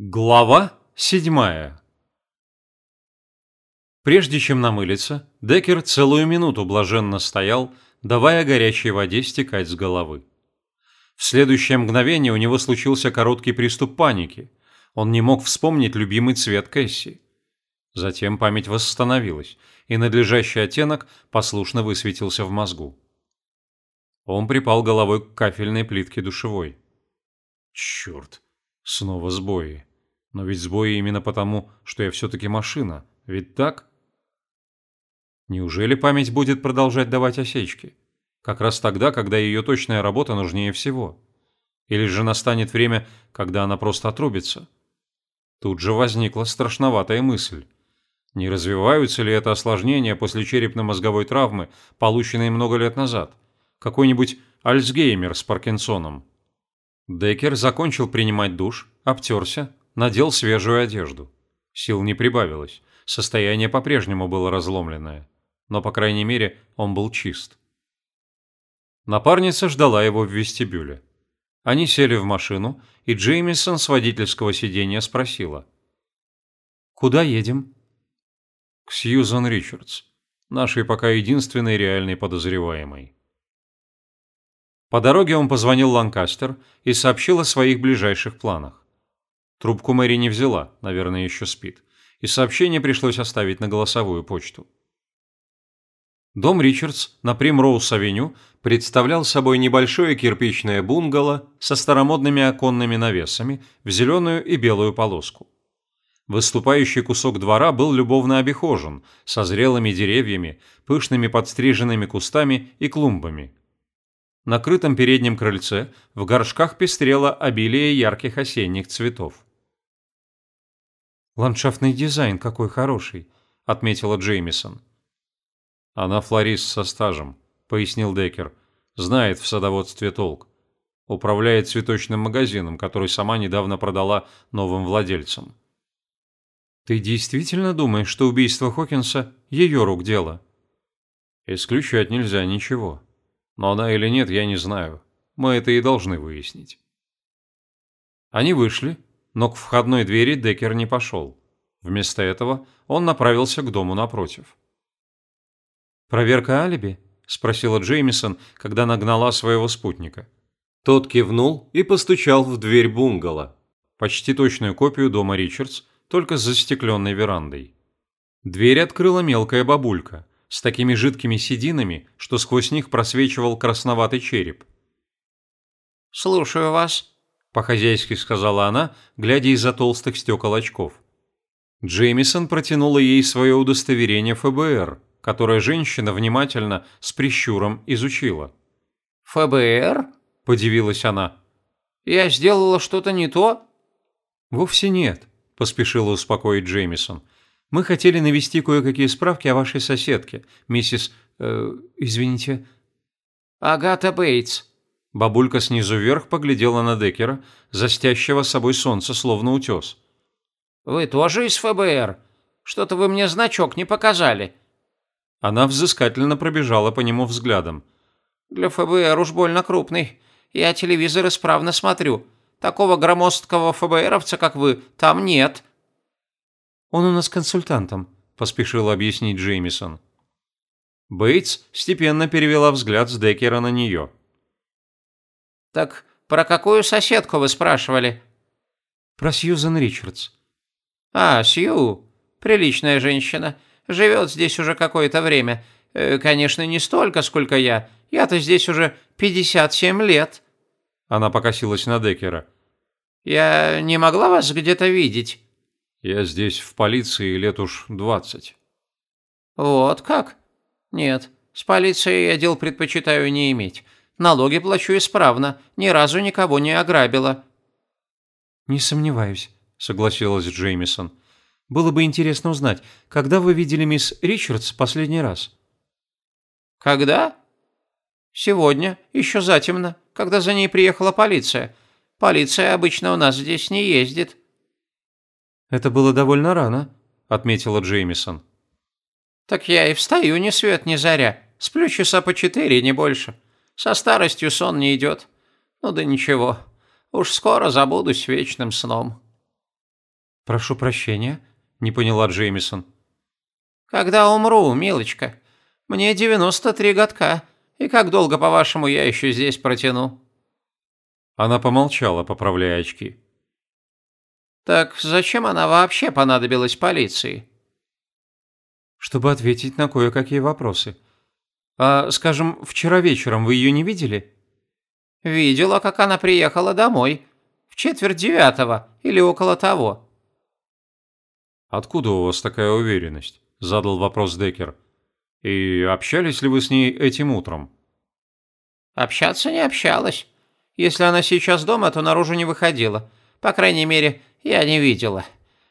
Глава седьмая Прежде чем намылиться, Деккер целую минуту блаженно стоял, давая горячей воде стекать с головы. В следующее мгновение у него случился короткий приступ паники. Он не мог вспомнить любимый цвет Кэсси. Затем память восстановилась, и надлежащий оттенок послушно высветился в мозгу. Он припал головой к кафельной плитке душевой. Черт, снова сбои. Но ведь сбои именно потому, что я все-таки машина. Ведь так? Неужели память будет продолжать давать осечки? Как раз тогда, когда ее точная работа нужнее всего. Или же настанет время, когда она просто отрубится? Тут же возникла страшноватая мысль. Не развиваются ли это осложнения после черепно-мозговой травмы, полученной много лет назад? Какой-нибудь Альцгеймер с Паркинсоном? Деккер закончил принимать душ, обтерся, надел свежую одежду. Сил не прибавилось, состояние по-прежнему было разломленное, но, по крайней мере, он был чист. Напарница ждала его в вестибюле. Они сели в машину, и Джеймисон с водительского сиденья спросила. «Куда едем?» «К Сьюзан Ричардс, нашей пока единственной реальной подозреваемой». По дороге он позвонил Ланкастер и сообщил о своих ближайших планах. Трубку Мэри не взяла, наверное, еще спит, и сообщение пришлось оставить на голосовую почту. Дом Ричардс на Примроуз-авеню представлял собой небольшое кирпичное бунгало со старомодными оконными навесами в зеленую и белую полоску. Выступающий кусок двора был любовно обихожен, со зрелыми деревьями, пышными подстриженными кустами и клумбами. На крытом переднем крыльце в горшках пестрело обилие ярких осенних цветов. «Ландшафтный дизайн какой хороший», – отметила Джеймисон. «Она флорист со стажем», – пояснил Деккер. «Знает в садоводстве толк. Управляет цветочным магазином, который сама недавно продала новым владельцам». «Ты действительно думаешь, что убийство Хокинса – ее рук дело?» «Исключать нельзя ничего. Но она или нет, я не знаю. Мы это и должны выяснить». Они вышли, но к входной двери Деккер не пошел. Вместо этого он направился к дому напротив. «Проверка алиби?» – спросила Джеймисон, когда нагнала своего спутника. Тот кивнул и постучал в дверь бунгало. Почти точную копию дома Ричардс, только с застекленной верандой. Дверь открыла мелкая бабулька с такими жидкими сединами, что сквозь них просвечивал красноватый череп. «Слушаю вас», по-хозяйски сказала она, глядя из-за толстых стекол очков. Джеймисон протянула ей свое удостоверение ФБР, которое женщина внимательно, с прищуром изучила. «ФБР?» – подивилась она. «Я сделала что-то не то?» «Вовсе нет», – поспешила успокоить Джеймисон. «Мы хотели навести кое-какие справки о вашей соседке, миссис... Э, извините...» «Агата Бейтс», Бабулька снизу вверх поглядела на Деккера, застящего с собой солнце, словно утес. «Вы тоже из ФБР? Что-то вы мне значок не показали». Она взыскательно пробежала по нему взглядом. «Для ФБР уж больно крупный. Я телевизор исправно смотрю. Такого громоздкого ФБРовца, как вы, там нет». «Он у нас консультантом», – поспешила объяснить Джеймисон. Бейтс степенно перевела взгляд с Деккера на нее. «Так про какую соседку вы спрашивали?» «Про Сьюзен Ричардс». «А, Сью. Приличная женщина. Живет здесь уже какое-то время. Э, конечно, не столько, сколько я. Я-то здесь уже 57 лет». Она покосилась на Деккера. «Я не могла вас где-то видеть?» «Я здесь в полиции лет уж двадцать». «Вот как? Нет, с полицией я дел предпочитаю не иметь. Налоги плачу исправно, ни разу никого не ограбила». «Не сомневаюсь», – согласилась Джеймисон. «Было бы интересно узнать, когда вы видели мисс Ричардс последний раз?» «Когда?» «Сегодня, еще затемно, когда за ней приехала полиция. Полиция обычно у нас здесь не ездит». «Это было довольно рано», – отметила Джеймисон. «Так я и встаю ни свет ни заря. Сплю часа по четыре, не больше. Со старостью сон не идет. Ну да ничего. Уж скоро забудусь вечным сном. «Прошу прощения», – не поняла Джеймисон. «Когда умру, милочка? Мне 93 годка. И как долго, по-вашему, я еще здесь протяну?» Она помолчала, поправляя очки. «Так зачем она вообще понадобилась полиции?» «Чтобы ответить на кое-какие вопросы. А, скажем, вчера вечером вы ее не видели?» «Видела, как она приехала домой. В четверть девятого или около того». «Откуда у вас такая уверенность?» – задал вопрос Деккер. «И общались ли вы с ней этим утром?» «Общаться не общалась. Если она сейчас дома, то наружу не выходила. По крайней мере, я не видела.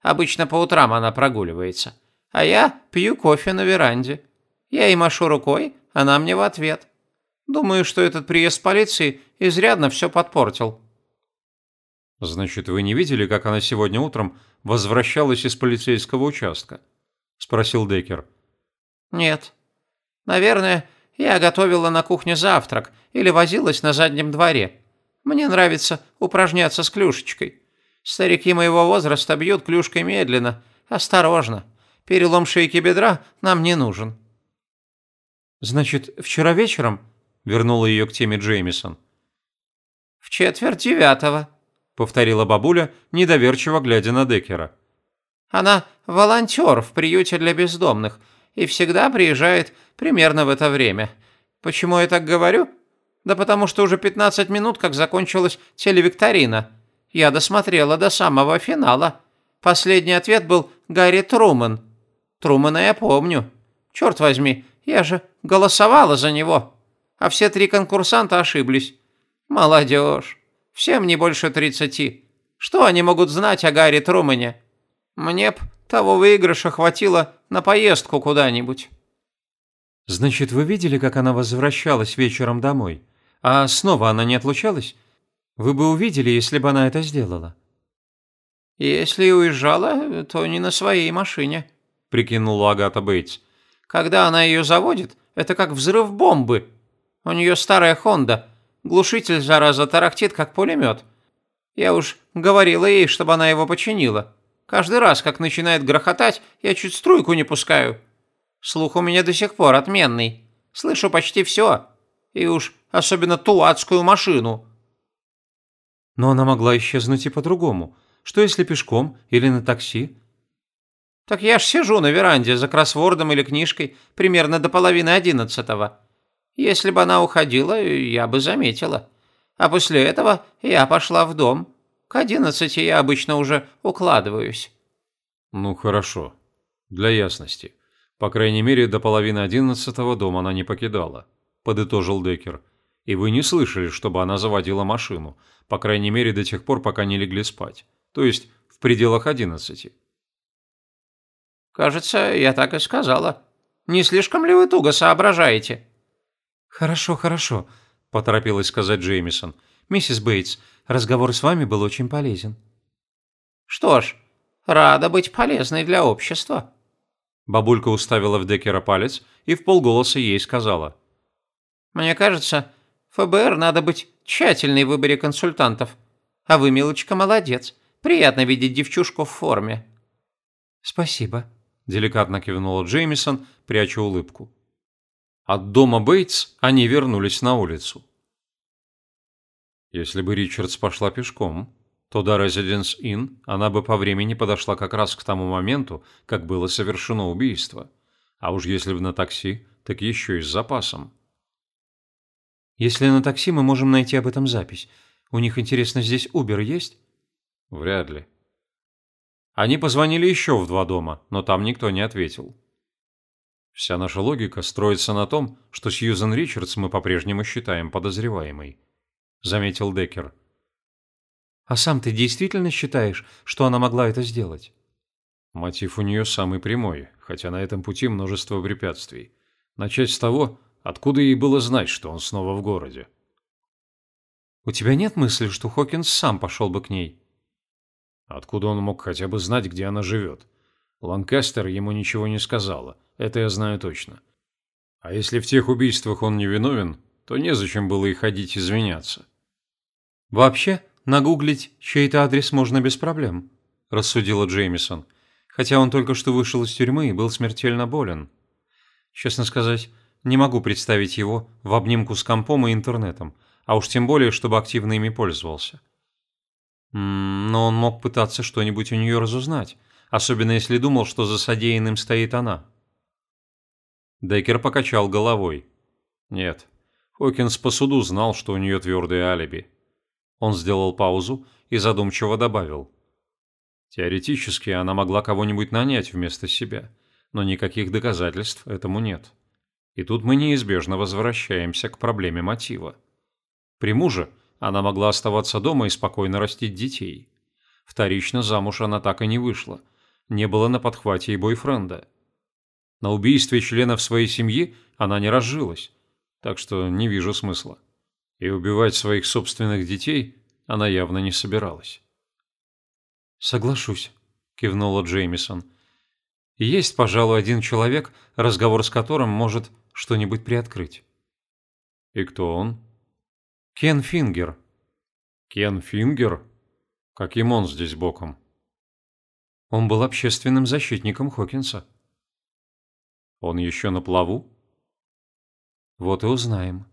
Обычно по утрам она прогуливается. А я пью кофе на веранде. Я ей машу рукой, она мне в ответ. Думаю, что этот приезд полиции изрядно все подпортил». «Значит, вы не видели, как она сегодня утром возвращалась из полицейского участка?» – спросил Деккер. «Нет. Наверное, я готовила на кухне завтрак или возилась на заднем дворе. Мне нравится упражняться с клюшечкой. Старики моего возраста бьют клюшкой медленно, осторожно. Перелом шейки бедра нам не нужен». «Значит, вчера вечером?» – вернула ее к теме Джеймисон. «В четверть девятого», повторила бабуля, недоверчиво глядя на Деккера. Она волонтер в приюте для бездомных и всегда приезжает примерно в это время. Почему я так говорю? Да потому что уже 15 минут, как закончилась телевикторина. Я досмотрела до самого финала. Последний ответ был Гарри Труман. Трумана я помню. Черт возьми, я же голосовала за него. А все три конкурсанта ошиблись. Молодежь. Всем не больше тридцати. Что они могут знать о Гарри Трумане? Мне б того выигрыша хватило на поездку куда-нибудь». «Значит, вы видели, как она возвращалась вечером домой? А снова она не отлучалась? Вы бы увидели, если бы она это сделала». «Если и уезжала, то не на своей машине», – прикинула Агата Бейтс. «Когда она ее заводит, это как взрыв бомбы. У нее старая Хонда, Глушитель, зараза, тарахтит, как пулемет. Я уж говорила ей, чтобы она его починила. Каждый раз, как начинает грохотать, я чуть струйку не пускаю. Слух у меня до сих пор отменный. Слышу почти все. И уж особенно ту адскую машину. Но она могла исчезнуть и по-другому. Что если пешком или на такси? Так я ж сижу на веранде за кроссвордом или книжкой примерно до половины одиннадцатого. Если бы она уходила, я бы заметила. А после этого я пошла в дом. К одиннадцати я обычно уже укладываюсь». «Ну, хорошо. Для ясности. По крайней мере, до половины одиннадцатого дом она не покидала», – подытожил Деккер. «И вы не слышали, чтобы она заводила машину, по крайней мере, до тех пор, пока не легли спать. То есть в пределах одиннадцати». «Кажется, я так и сказала. Не слишком ли вы туго соображаете?» «Хорошо, хорошо», – поторопилась сказать Джеймисон. «Миссис Бейтс, разговор с вами был очень полезен». «Что ж, рада быть полезной для общества». Бабулька уставила в Деккера палец и в полголоса ей сказала. «Мне кажется, ФБР надо быть тщательной в выборе консультантов. А вы, милочка, молодец. Приятно видеть девчушку в форме». «Спасибо», – деликатно кивнула Джеймисон, пряча улыбку. От дома Бейтс они вернулись на улицу. Если бы Ричардс пошла пешком, то до Residence Inn она бы по времени подошла как раз к тому моменту, как было совершено убийство. А уж если бы на такси, так еще и с запасом. Если на такси, мы можем найти об этом запись. У них, интересно, здесь Uber есть? Вряд ли. Они позвонили еще в два дома, но там никто не ответил. Вся наша логика строится на том, что Сьюзен Ричардс мы по-прежнему считаем подозреваемой», – заметил Деккер. «А сам ты действительно считаешь, что она могла это сделать?» Мотив у нее самый прямой, хотя на этом пути множество препятствий. Начать с того, откуда ей было знать, что он снова в городе. «У тебя нет мысли, что Хокинс сам пошел бы к ней?» Откуда он мог хотя бы знать, где она живет? Ланкастер ему ничего не сказала, это я знаю точно. А если в тех убийствах он не виновен, то незачем было и ходить извиняться. Вообще, нагуглить чей-то адрес можно без проблем. – рассудила Джеймисон, хотя он только что вышел из тюрьмы и был смертельно болен. Честно сказать, не могу представить его в обнимку с компом и интернетом, а уж тем более, чтобы активно ими пользовался. Но он мог пытаться что-нибудь у нее разузнать, особенно если думал, что за содеянным стоит она. Деккер покачал головой. Нет, Хокинс по суду знал, что у нее твердое алиби. Он сделал паузу и задумчиво добавил. Теоретически она могла кого-нибудь нанять вместо себя, но никаких доказательств этому нет. И тут мы неизбежно возвращаемся к проблеме мотива. При муже она могла оставаться дома и спокойно растить детей. Вторично замуж она так и не вышла. Не было на подхвате и бойфренда. На убийстве членов своей семьи она не разжилась, так что не вижу смысла. И убивать своих собственных детей она явно не собиралась. «Соглашусь», – кивнула Джеймисон. «Есть, пожалуй, один человек, разговор с которым может что-нибудь приоткрыть». «И кто он?» «Кен Фингер». «Кен Фингер? Каким он здесь боком?» Он был общественным защитником Хокинса. Он еще на плаву? Вот и узнаем.